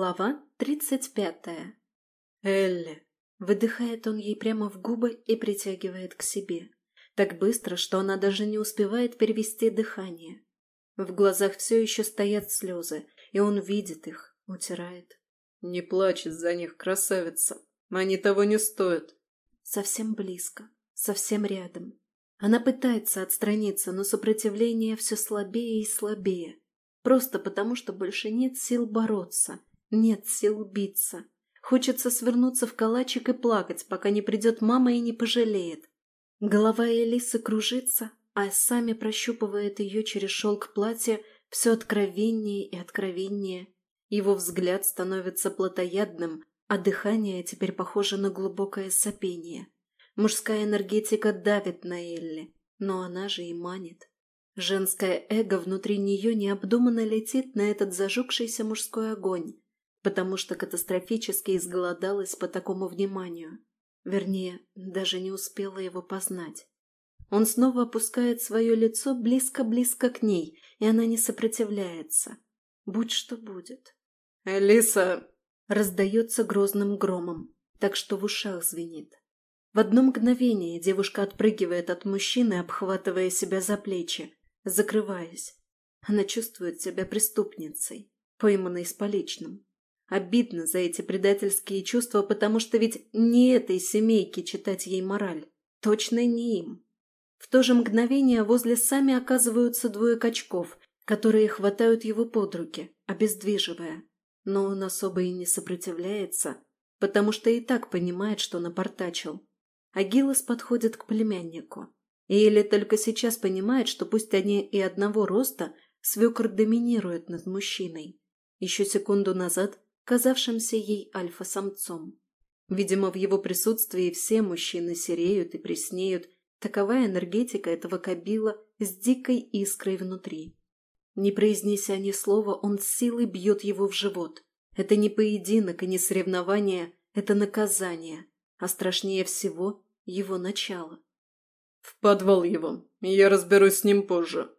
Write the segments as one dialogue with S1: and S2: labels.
S1: Глава тридцать пятая. «Элли!» Выдыхает он ей прямо в губы и притягивает к себе. Так быстро, что она даже не успевает перевести дыхание. В глазах все еще стоят слезы, и он видит их, утирает.
S2: «Не плачь из-за них, красавица. Они того не стоят».
S1: Совсем близко, совсем рядом. Она пытается отстраниться, но сопротивление все слабее и слабее. Просто потому, что больше нет сил бороться, нет сил биться. Хочется свернуться в калачик и плакать, пока не придет мама и не пожалеет. Голова Элисы кружится, а сами прощупывает ее через шелк платья все откровеннее и откровеннее. Его взгляд становится плотоядным, а дыхание теперь похоже на глубокое сопение. Мужская энергетика давит на Элли, но она же и манит. Женское эго внутри нее необдуманно летит на этот зажегшийся мужской огонь, потому что катастрофически изголодалась по такому вниманию. Вернее, даже не успела его познать. Он снова опускает свое лицо близко-близко к ней, и она не сопротивляется. Будь что будет.
S2: «Элиса!»
S1: Раздается грозным громом, так что в ушах звенит. В одно мгновение девушка отпрыгивает от мужчины, обхватывая себя за плечи, закрываясь. Она чувствует себя преступницей, пойманной с поличным. Обидно за эти предательские чувства, потому что ведь не этой семейке читать ей мораль. Точно не им. В то же мгновение возле сами оказываются двое качков, которые хватают его под руки, обездвиживая. Но он особо и не сопротивляется, потому что и так понимает, что напортачил. Агилос подходит к племяннику. Или только сейчас понимает, что пусть они и одного роста, свекр доминирует над мужчиной. Еще секунду назад казавшимся ей альфа-самцом. Видимо, в его присутствии все мужчины сереют и преснеют, такова энергетика этого кабила с дикой искрой внутри. Не произнеся ни слова, он с силой бьет его в живот. Это не поединок и не соревнование, это наказание, а страшнее всего его начало.
S2: «В подвал его. Я разберусь с ним позже».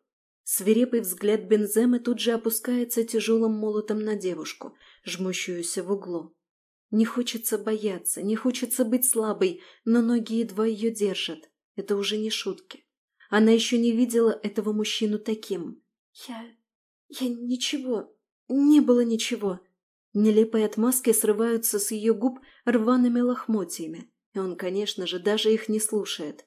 S1: Свирепый взгляд Бенземы тут же опускается тяжелым молотом на девушку, жмущуюся в углу. Не хочется бояться, не хочется быть слабой, но ноги едва ее держат. Это уже не шутки. Она еще не видела этого мужчину таким. «Я... я ничего... не было ничего». Нелепые отмазки срываются с ее губ рваными лохмотьями, и он, конечно же, даже их не слушает.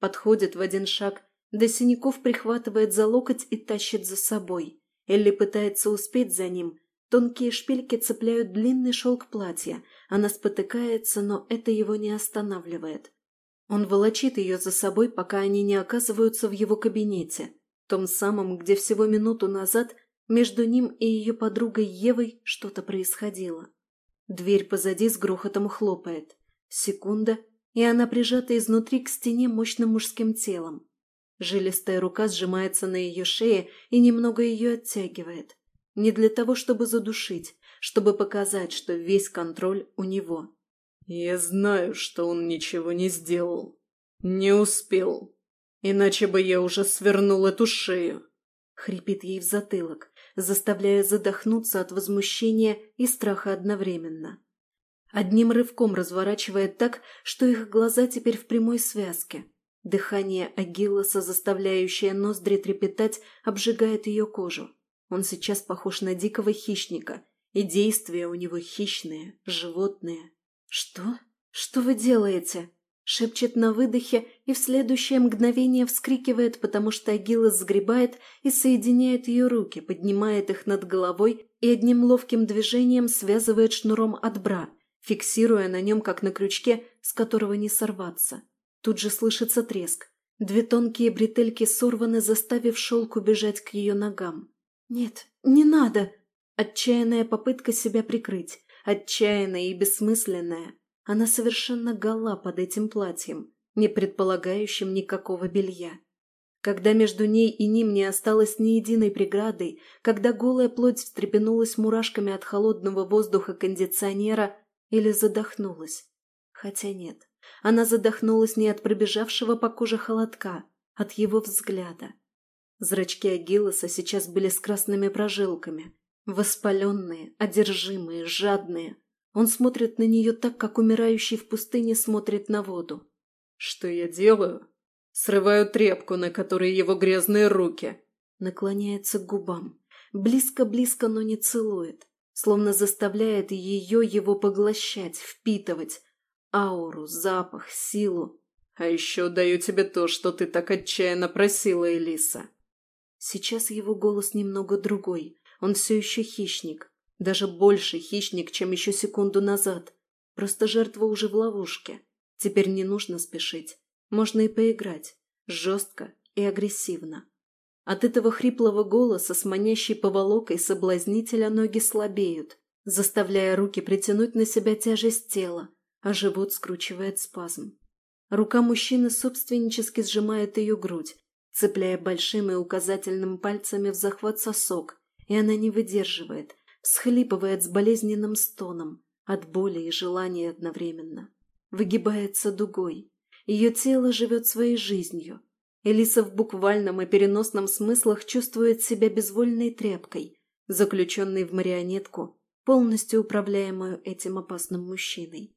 S1: Подходит в один шаг, до синяков прихватывает за локоть и тащит за собой. Элли пытается успеть за ним. Тонкие шпильки цепляют длинный шелк платья. Она спотыкается, но это его не останавливает. Он волочит ее за собой, пока они не оказываются в его кабинете, том самом, где всего минуту назад между ним и ее подругой Евой что-то происходило. Дверь позади с грохотом хлопает. Секунда, и она прижата изнутри к стене мощным мужским телом. Жилистая рука сжимается на ее шее и немного ее оттягивает. Не для того, чтобы задушить, чтобы показать, что весь контроль у него.
S2: «Я знаю, что он ничего не сделал. Не успел. Иначе бы я уже свернул эту шею», —
S1: хрипит ей в затылок, заставляя задохнуться от возмущения и страха одновременно. Одним рывком разворачивает так, что их глаза теперь в прямой связке. Дыхание Агилоса, заставляющее ноздри трепетать, обжигает ее кожу. Он сейчас похож на дикого хищника, и действия у него хищные, животные. «Что? Что вы делаете?» Шепчет на выдохе и в следующее мгновение вскрикивает, потому что Агилос сгребает и соединяет ее руки, поднимает их над головой и одним ловким движением связывает шнуром от бра – фиксируя на нем, как на крючке, с которого не сорваться. Тут же слышится треск. Две тонкие бретельки сорваны, заставив шелк убежать к ее ногам. «Нет, не надо!» Отчаянная попытка себя прикрыть. Отчаянная и бессмысленная. Она совершенно гола под этим платьем, не предполагающим никакого белья. Когда между ней и ним не осталось ни единой преграды, когда голая плоть встрепенулась мурашками от холодного воздуха кондиционера, или задохнулась. Хотя нет, она задохнулась не от пробежавшего по коже холодка, от его взгляда. Зрачки Агилоса сейчас были с красными прожилками. Воспаленные, одержимые, жадные. Он смотрит на нее так, как умирающий в пустыне смотрит на воду.
S2: «Что я делаю?» Срываю тряпку, на которой его грязные руки.
S1: Наклоняется к губам. Близко-близко, но не целует. Словно заставляет ее его поглощать, впитывать. Ауру, запах, силу.
S2: А еще даю тебе то, что ты так отчаянно просила, Элиса.
S1: Сейчас его голос немного другой. Он все еще хищник. Даже больше хищник, чем еще секунду назад. Просто жертва уже в ловушке. Теперь не нужно спешить. Можно и поиграть. Жестко и агрессивно. От этого хриплого голоса с манящей поволокой соблазнителя ноги слабеют, заставляя руки притянуть на себя тяжесть тела, а живот скручивает спазм. Рука мужчины собственнически сжимает ее грудь, цепляя большим и указательным пальцами в захват сосок, и она не выдерживает, всхлипывает с болезненным стоном, от боли и желания одновременно. Выгибается дугой, ее тело живет своей жизнью. Элиса в буквальном и переносном смыслах чувствует себя безвольной тряпкой, заключенной в марионетку, полностью управляемую этим опасным мужчиной.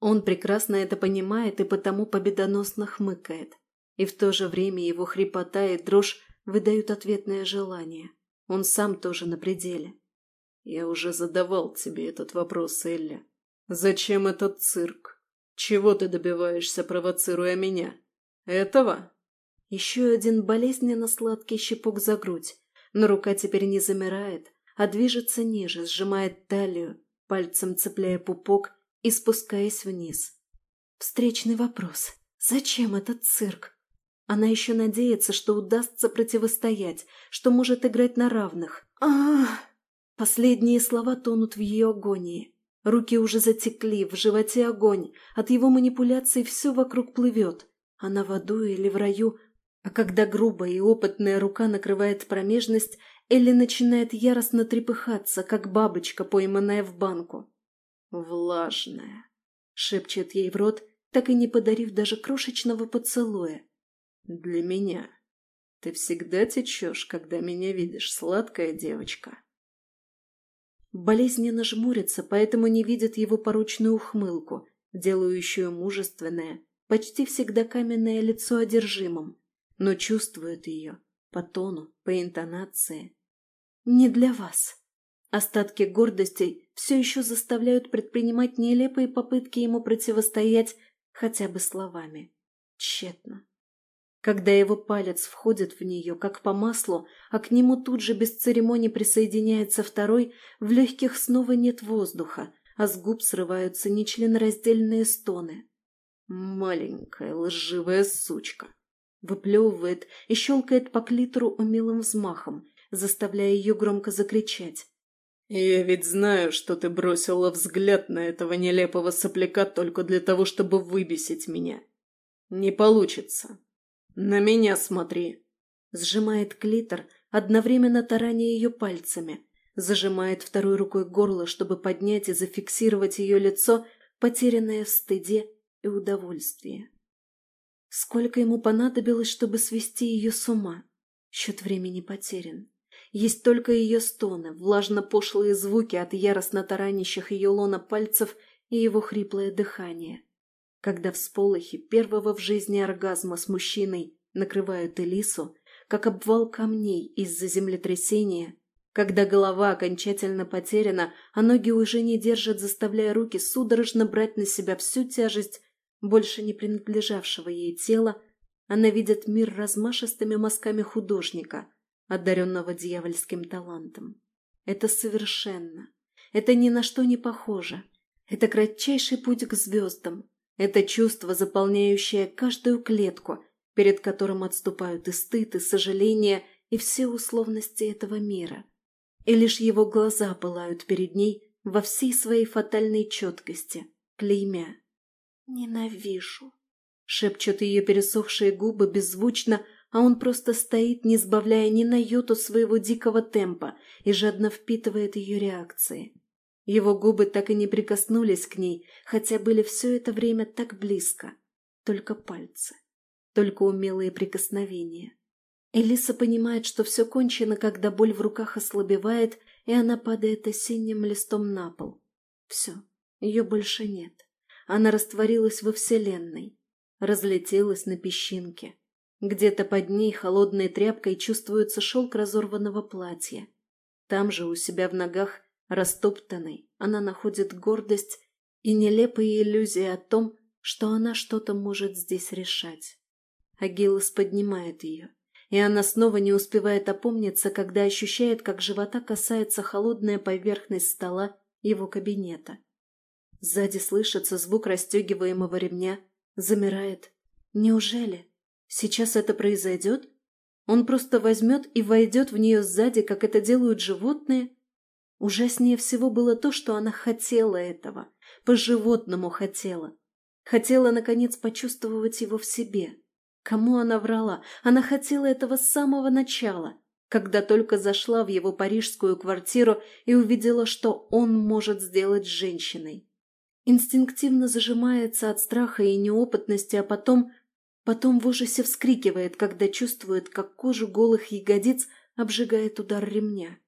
S1: Он прекрасно это понимает и потому победоносно хмыкает. И в то же время его хрипота и дрожь выдают ответное желание. Он сам тоже на пределе.
S2: «Я уже задавал тебе этот вопрос, Элля. Зачем этот цирк?» Чего ты добиваешься, провоцируя меня? Этого?
S1: Еще один болезненно сладкий щепок за грудь, но рука теперь не замирает, а движется ниже, сжимает талию, пальцем цепляя пупок и спускаясь вниз. Встречный вопрос. Зачем этот цирк? Она еще надеется, что удастся противостоять, что может играть на равных. Ах! Последние слова тонут в ее агонии. Руки уже затекли, в животе огонь, от его манипуляций все вокруг плывет. Она в аду или в раю, а когда грубая и опытная рука накрывает промежность, Элли начинает яростно трепыхаться, как бабочка, пойманная в банку. «Влажная», — шепчет ей в рот, так и не подарив даже крошечного поцелуя.
S2: «Для меня. Ты всегда течешь, когда меня видишь, сладкая девочка».
S1: Болезненно жмурится, поэтому не видит его порочную ухмылку, делающую мужественное, почти всегда каменное лицо одержимым, но чувствует ее по тону, по интонации. «Не для вас». Остатки гордости все еще заставляют предпринимать нелепые попытки ему противостоять хотя бы словами. Тщетно. Когда его палец входит в нее, как по маслу, а к нему тут же без церемоний присоединяется второй, в легких снова нет воздуха, а с губ срываются нечленораздельные стоны.
S2: «Маленькая лживая сучка!»
S1: Выплевывает и щелкает по клитору умелым взмахом, заставляя ее громко закричать.
S2: «Я ведь знаю, что ты бросила взгляд на этого нелепого сопляка только для того, чтобы выбесить меня. Не получится. «На меня смотри!»
S1: Сжимает клитор, одновременно тараня ее пальцами. Зажимает второй рукой горло, чтобы поднять и зафиксировать ее лицо, потерянное в стыде и удовольствии. Сколько ему понадобилось, чтобы свести ее с ума? Счет времени потерян. Есть только ее стоны, влажно-пошлые звуки от яростно таранящих ее лона пальцев и его хриплое дыхание когда всполохи первого в жизни оргазма с мужчиной накрывают Элису, как обвал камней из-за землетрясения, когда голова окончательно потеряна, а ноги уже не держат, заставляя руки судорожно брать на себя всю тяжесть больше не принадлежавшего ей тела, она видит мир размашистыми мазками художника, одаренного дьявольским талантом. Это совершенно, это ни на что не похоже. Это кратчайший путь к звездам, это чувство, заполняющее каждую клетку, перед которым отступают и стыд, и сожаление, и все условности этого мира. И лишь его глаза пылают перед ней во всей своей фатальной четкости, клеймя. «Ненавижу», — шепчут ее пересохшие губы беззвучно, а он просто стоит, не сбавляя ни на йоту своего дикого темпа и жадно впитывает ее реакции. Его губы так и не прикоснулись к ней, хотя были все это время так близко. Только пальцы. Только умелые прикосновения. Элиса понимает, что все кончено, когда боль в руках ослабевает, и она падает осенним листом на пол. Все, ее больше нет. Она растворилась во Вселенной, разлетелась на песчинки. Где-то под ней холодной тряпкой чувствуется шелк разорванного платья. Там же у себя в ногах, растоптанной, она находит гордость и нелепые иллюзии о том, что она что-то может здесь решать. Агилос поднимает ее, и она снова не успевает опомниться, когда ощущает, как живота касается холодная поверхность стола его кабинета. Сзади слышится звук расстегиваемого ремня, замирает. Неужели? Сейчас это произойдет? Он просто возьмет и войдет в нее сзади, как это делают животные? Ужаснее всего было то, что она хотела этого, по-животному хотела. Хотела, наконец, почувствовать его в себе. Кому она врала? Она хотела этого с самого начала, когда только зашла в его парижскую квартиру и увидела, что он может сделать с женщиной. Инстинктивно зажимается от страха и неопытности, а потом... Потом в ужасе вскрикивает, когда чувствует, как кожу голых ягодиц обжигает удар ремня.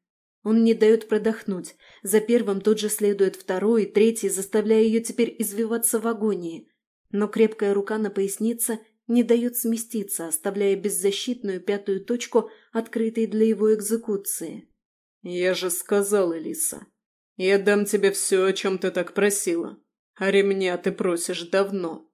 S1: Он не дает продохнуть. За первым тут же следует второй третий, заставляя ее теперь извиваться в агонии. Но крепкая рука на пояснице не дает сместиться, оставляя беззащитную пятую точку, открытой для его экзекуции.
S2: «Я же сказал, Элиса, я дам тебе все, о чем ты так просила. А ремня ты просишь давно».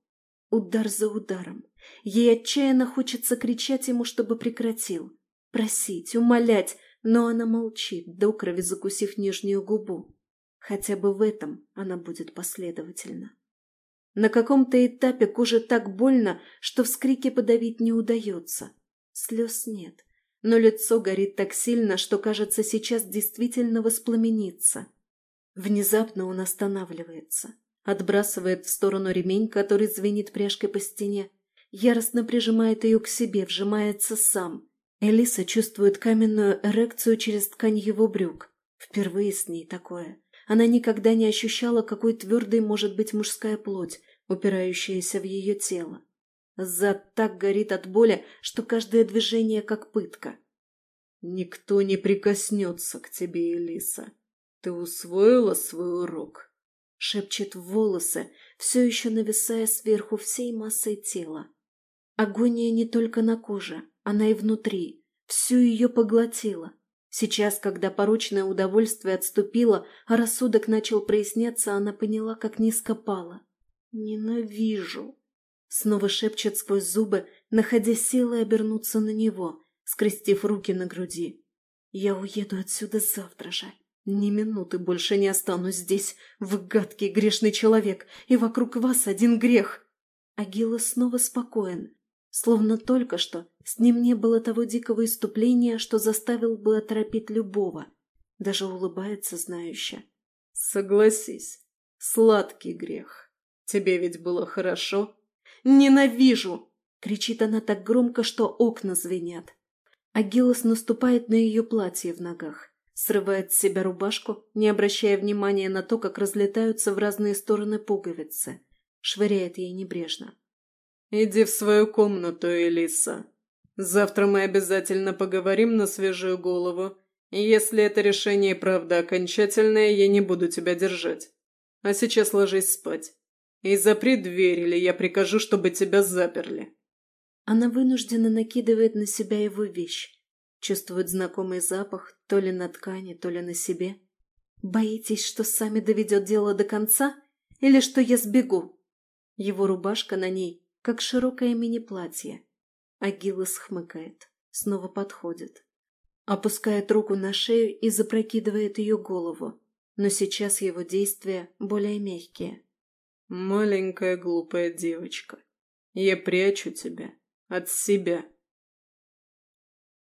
S1: Удар за ударом. Ей отчаянно хочется кричать ему, чтобы прекратил. Просить, умолять, но она молчит, до крови закусив нижнюю губу. Хотя бы в этом она будет последовательна. На каком-то этапе коже так больно, что вскрики подавить не удается. Слез нет, но лицо горит так сильно, что, кажется, сейчас действительно воспламенится. Внезапно он останавливается, отбрасывает в сторону ремень, который звенит пряжкой по стене, яростно прижимает ее к себе, вжимается сам. Элиса чувствует каменную эрекцию через ткань его брюк. Впервые с ней такое. Она никогда не ощущала, какой твердой может быть мужская плоть, упирающаяся в ее тело. Зад так горит от боли, что каждое движение как пытка.
S2: «Никто не прикоснется к тебе, Элиса. Ты усвоила свой урок?»
S1: Шепчет в волосы, все еще нависая сверху всей массой тела. Агония не только на коже, она и внутри. Всю ее поглотила. Сейчас, когда порочное удовольствие отступило, а рассудок начал проясняться, она поняла, как низко пала. «Ненавижу!» Снова шепчет сквозь зубы, находя силы обернуться на него, скрестив руки на груди. «Я уеду отсюда завтра же. Ни минуты больше не останусь здесь. Вы гадкий грешный человек, и вокруг вас один грех!» Агила снова спокоен, словно только что с ним не было того дикого иступления, что заставил бы оторопить любого. Даже улыбается знающе.
S2: «Согласись, сладкий грех». Тебе ведь было хорошо?»
S1: «Ненавижу!» — кричит она так громко, что окна звенят. Агилос наступает на ее платье в ногах, срывает с себя рубашку, не обращая внимания на то, как разлетаются в разные стороны пуговицы. Швыряет ей небрежно.
S2: «Иди в свою комнату, Элиса. Завтра мы обязательно поговорим на свежую голову. И если это решение правда окончательное, я не буду тебя держать. А сейчас ложись спать. И запри дверь, или я прикажу, чтобы тебя заперли».
S1: Она вынужденно накидывает на себя его вещь. Чувствует знакомый запах то ли на ткани, то ли на себе. «Боитесь, что сами доведет дело до конца? Или что я сбегу?» Его рубашка на ней, как широкое мини-платье. Агилос хмыкает, снова подходит. Опускает руку на шею и запрокидывает ее голову. Но сейчас его действия более мягкие.
S2: «Маленькая глупая девочка, я прячу тебя от себя».